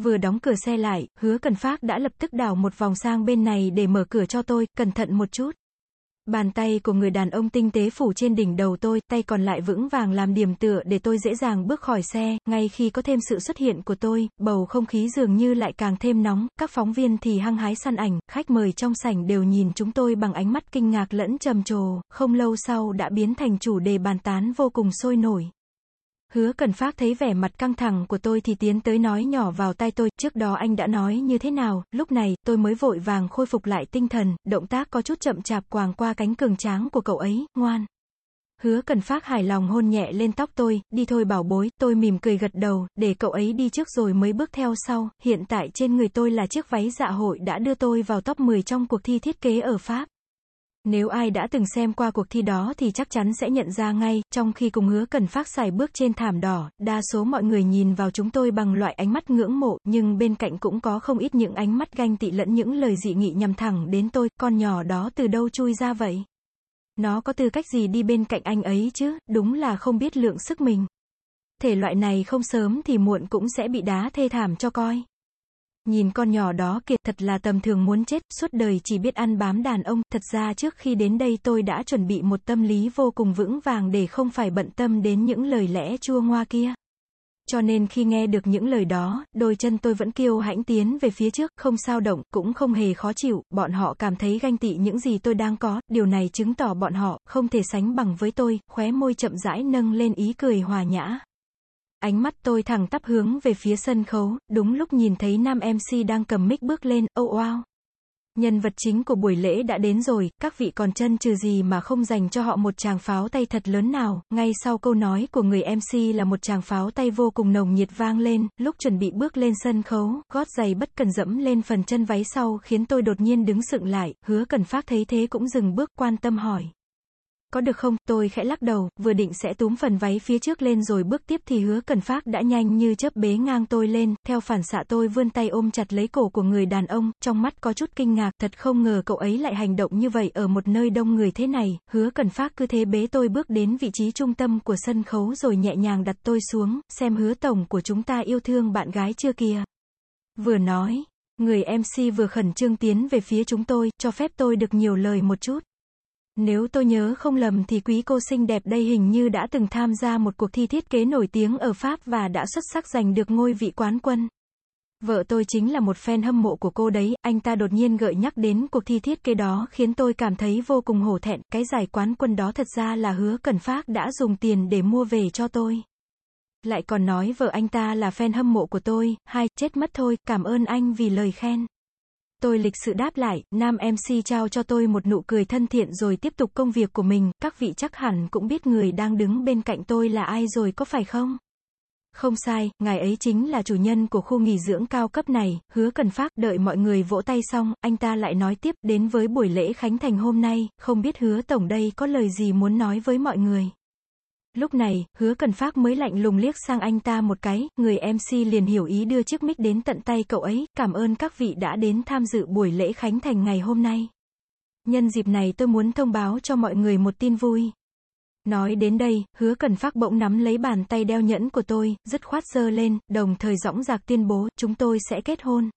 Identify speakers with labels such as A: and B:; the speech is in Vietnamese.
A: Vừa đóng cửa xe lại, hứa cần phát đã lập tức đảo một vòng sang bên này để mở cửa cho tôi, cẩn thận một chút. Bàn tay của người đàn ông tinh tế phủ trên đỉnh đầu tôi, tay còn lại vững vàng làm điểm tựa để tôi dễ dàng bước khỏi xe, ngay khi có thêm sự xuất hiện của tôi, bầu không khí dường như lại càng thêm nóng, các phóng viên thì hăng hái săn ảnh, khách mời trong sảnh đều nhìn chúng tôi bằng ánh mắt kinh ngạc lẫn trầm trồ, không lâu sau đã biến thành chủ đề bàn tán vô cùng sôi nổi. Hứa cần phát thấy vẻ mặt căng thẳng của tôi thì tiến tới nói nhỏ vào tai tôi, trước đó anh đã nói như thế nào, lúc này, tôi mới vội vàng khôi phục lại tinh thần, động tác có chút chậm chạp quàng qua cánh cường tráng của cậu ấy, ngoan. Hứa cần phát hài lòng hôn nhẹ lên tóc tôi, đi thôi bảo bối, tôi mỉm cười gật đầu, để cậu ấy đi trước rồi mới bước theo sau, hiện tại trên người tôi là chiếc váy dạ hội đã đưa tôi vào top 10 trong cuộc thi thiết kế ở Pháp. Nếu ai đã từng xem qua cuộc thi đó thì chắc chắn sẽ nhận ra ngay, trong khi cùng hứa cần phát xài bước trên thảm đỏ, đa số mọi người nhìn vào chúng tôi bằng loại ánh mắt ngưỡng mộ, nhưng bên cạnh cũng có không ít những ánh mắt ganh tị lẫn những lời dị nghị nhằm thẳng đến tôi, con nhỏ đó từ đâu chui ra vậy? Nó có tư cách gì đi bên cạnh anh ấy chứ, đúng là không biết lượng sức mình. Thể loại này không sớm thì muộn cũng sẽ bị đá thê thảm cho coi. Nhìn con nhỏ đó kiệt thật là tầm thường muốn chết, suốt đời chỉ biết ăn bám đàn ông, thật ra trước khi đến đây tôi đã chuẩn bị một tâm lý vô cùng vững vàng để không phải bận tâm đến những lời lẽ chua ngoa kia. Cho nên khi nghe được những lời đó, đôi chân tôi vẫn kiêu hãnh tiến về phía trước, không sao động, cũng không hề khó chịu, bọn họ cảm thấy ganh tị những gì tôi đang có, điều này chứng tỏ bọn họ, không thể sánh bằng với tôi, khóe môi chậm rãi nâng lên ý cười hòa nhã. Ánh mắt tôi thẳng tắp hướng về phía sân khấu, đúng lúc nhìn thấy nam MC đang cầm mic bước lên, oh wow. Nhân vật chính của buổi lễ đã đến rồi, các vị còn chân trừ gì mà không dành cho họ một tràng pháo tay thật lớn nào, ngay sau câu nói của người MC là một tràng pháo tay vô cùng nồng nhiệt vang lên, lúc chuẩn bị bước lên sân khấu, gót giày bất cần dẫm lên phần chân váy sau khiến tôi đột nhiên đứng sững lại, hứa cần phát thấy thế cũng dừng bước quan tâm hỏi có được không, tôi khẽ lắc đầu, vừa định sẽ túm phần váy phía trước lên rồi bước tiếp thì hứa cần phát đã nhanh như chớp bế ngang tôi lên, theo phản xạ tôi vươn tay ôm chặt lấy cổ của người đàn ông, trong mắt có chút kinh ngạc, thật không ngờ cậu ấy lại hành động như vậy ở một nơi đông người thế này, hứa cần phát cứ thế bế tôi bước đến vị trí trung tâm của sân khấu rồi nhẹ nhàng đặt tôi xuống, xem hứa tổng của chúng ta yêu thương bạn gái chưa kìa. Vừa nói, người MC vừa khẩn trương tiến về phía chúng tôi, cho phép tôi được nhiều lời một chút. Nếu tôi nhớ không lầm thì quý cô xinh đẹp đây hình như đã từng tham gia một cuộc thi thiết kế nổi tiếng ở Pháp và đã xuất sắc giành được ngôi vị quán quân. Vợ tôi chính là một fan hâm mộ của cô đấy, anh ta đột nhiên gợi nhắc đến cuộc thi thiết kế đó khiến tôi cảm thấy vô cùng hổ thẹn, cái giải quán quân đó thật ra là hứa cần phát đã dùng tiền để mua về cho tôi. Lại còn nói vợ anh ta là fan hâm mộ của tôi, hai, chết mất thôi, cảm ơn anh vì lời khen. Tôi lịch sự đáp lại, nam MC trao cho tôi một nụ cười thân thiện rồi tiếp tục công việc của mình, các vị chắc hẳn cũng biết người đang đứng bên cạnh tôi là ai rồi có phải không? Không sai, ngài ấy chính là chủ nhân của khu nghỉ dưỡng cao cấp này, hứa cần phát, đợi mọi người vỗ tay xong, anh ta lại nói tiếp, đến với buổi lễ khánh thành hôm nay, không biết hứa tổng đây có lời gì muốn nói với mọi người. Lúc này, hứa cần phát mới lạnh lùng liếc sang anh ta một cái, người MC liền hiểu ý đưa chiếc mic đến tận tay cậu ấy, cảm ơn các vị đã đến tham dự buổi lễ khánh thành ngày hôm nay. Nhân dịp này tôi muốn thông báo cho mọi người một tin vui. Nói đến đây, hứa cần phát bỗng nắm lấy bàn tay đeo nhẫn của tôi, dứt khoát giơ lên, đồng thời dõng dạc tuyên bố, chúng tôi sẽ kết hôn.